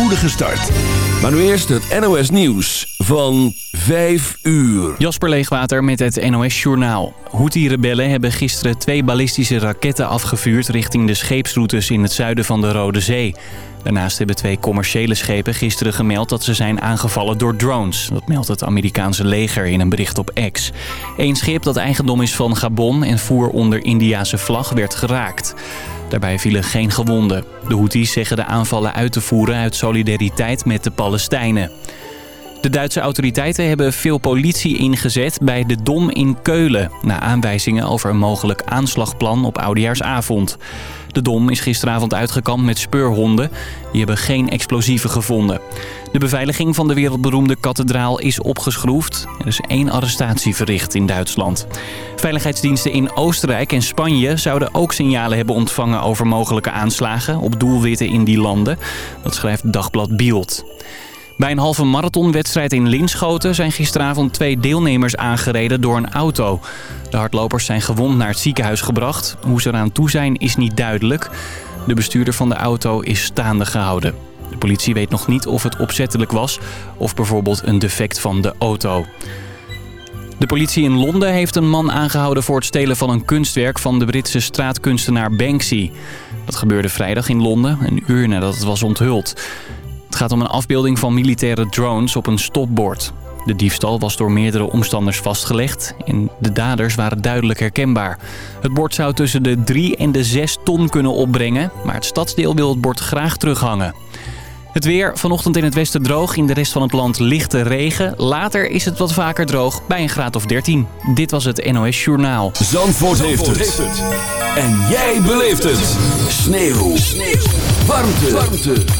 spoedige start. Maar nu eerst het NOS Nieuws van 5 uur. Jasper Leegwater met het NOS Journaal. Houthi-rebellen hebben gisteren twee ballistische raketten afgevuurd... richting de scheepsroutes in het zuiden van de Rode Zee. Daarnaast hebben twee commerciële schepen gisteren gemeld dat ze zijn aangevallen door drones. Dat meldt het Amerikaanse leger in een bericht op X. Eén schip dat eigendom is van Gabon en voer onder Indiase vlag werd geraakt. Daarbij vielen geen gewonden. De Houthis zeggen de aanvallen uit te voeren uit solidariteit met de Palestijnen. De Duitse autoriteiten hebben veel politie ingezet bij de Dom in Keulen... na aanwijzingen over een mogelijk aanslagplan op Oudejaarsavond. De Dom is gisteravond uitgekampt met speurhonden. Die hebben geen explosieven gevonden. De beveiliging van de wereldberoemde kathedraal is opgeschroefd. Er is één arrestatie verricht in Duitsland. Veiligheidsdiensten in Oostenrijk en Spanje zouden ook signalen hebben ontvangen over mogelijke aanslagen op doelwitten in die landen. Dat schrijft Dagblad Bild. Bij een halve marathonwedstrijd in Linschoten zijn gisteravond twee deelnemers aangereden door een auto. De hardlopers zijn gewond naar het ziekenhuis gebracht. Hoe ze eraan toe zijn is niet duidelijk. De bestuurder van de auto is staande gehouden. De politie weet nog niet of het opzettelijk was of bijvoorbeeld een defect van de auto. De politie in Londen heeft een man aangehouden voor het stelen van een kunstwerk van de Britse straatkunstenaar Banksy. Dat gebeurde vrijdag in Londen, een uur nadat het was onthuld. Het gaat om een afbeelding van militaire drones op een stopbord. De diefstal was door meerdere omstanders vastgelegd en de daders waren duidelijk herkenbaar. Het bord zou tussen de 3 en de 6 ton kunnen opbrengen, maar het stadsdeel wil het bord graag terughangen. Het weer, vanochtend in het westen droog, in de rest van het land lichte regen. Later is het wat vaker droog, bij een graad of 13. Dit was het NOS Journaal. Zandvoort, heeft, het. En jij beleeft het. Sneeuw. Sneeuw. Warmte. Warmte.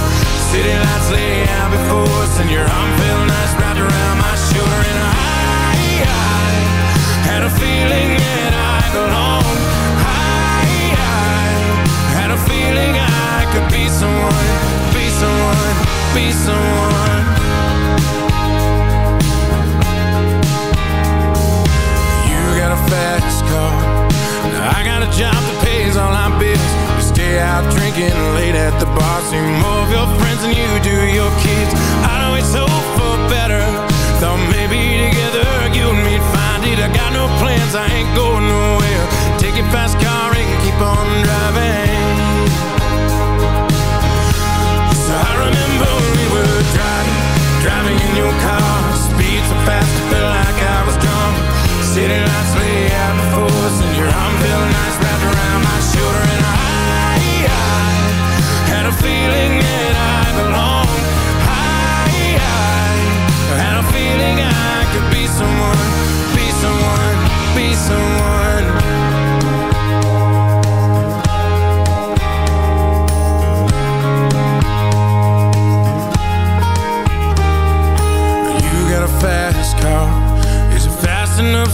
City lights lay out before us And your arm felt nice wrapped around my shoulder And I, I had a feeling that I belonged. I, I had a feeling I could be someone Be someone, be someone. You got a fast car. I got a job that pays all our bills. We stay out drinking late at the bar. See more of your friends I hope for better. Thought maybe together you and me'd find it. I got no plans, I ain't going nowhere. Take your fast car and keep on driving. So I remember we were driving Driving in your car. Speed so fast it felt like I was drunk. City lights lay out before us And your arm felt nice wrapped around my shoulder. And I, I had a feeling that I belonged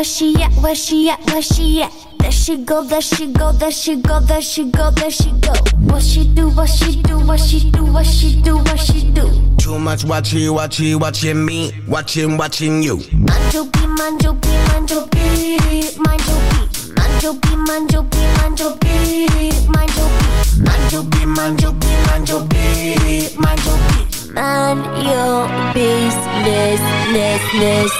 Where she at? Where she at? Where she at? There she go, there she go, there she go, there she go, there she go. What she do, what she do, what she do, what she do, what she do. Too much watching, watching, watching me, watching, watching you. Manjo B, manjo B, manjo B, manjo B. Manjo B, manjo B, manjo B, manjo B. Manjo B, manjo B, manjo B, manjo B. Man your business, less,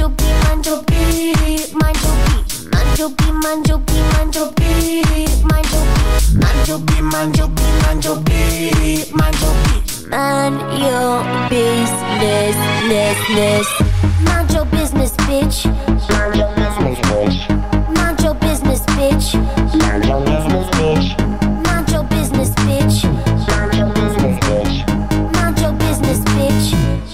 B, manjo B, manjo B. Manjo B, manjo B, manjo B, manjo B. Manjo B, manjo B, manjo B, manjo B. Man your business, less, less. Mind your business, bitch. Mind your business, bitch. Mind your business, bitch. Mind your business, bitch.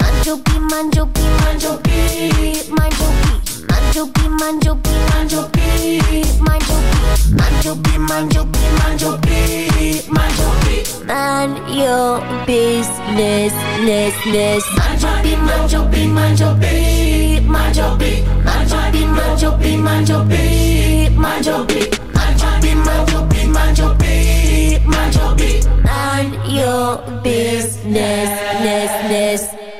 Manjo B, manjo B, manjo B, manjo B. Manjo B, manjo B, manjo B, manjo B. Manjo B, manjo B, manjo B, manjo B. Man your business, less, less. Manjo B, manjo B, manjo B, manjo B. Manjo B, manjo B, manjo B, manjo B. Manjo B, manjo B, manjo B, manjo B. Man your business, less, less. You should ever be lonely. Think of the time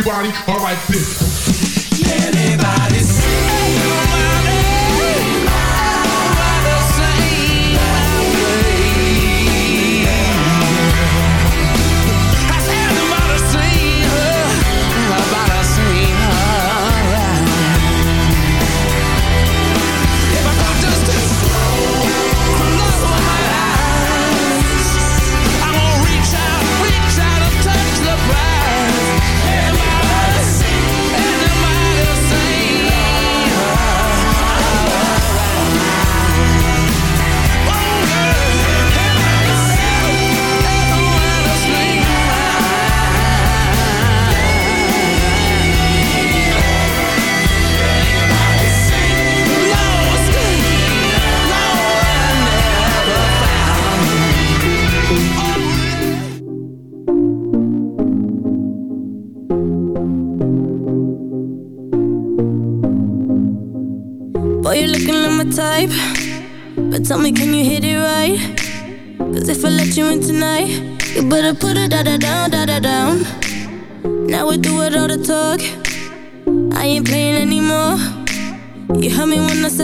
Everybody, all right,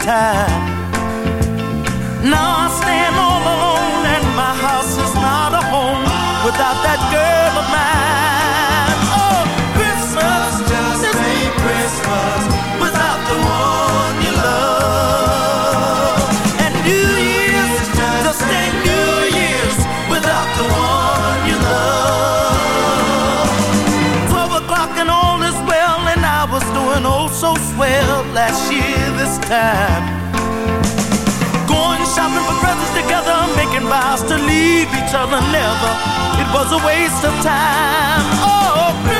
time. each other never. It was a waste of time. Oh,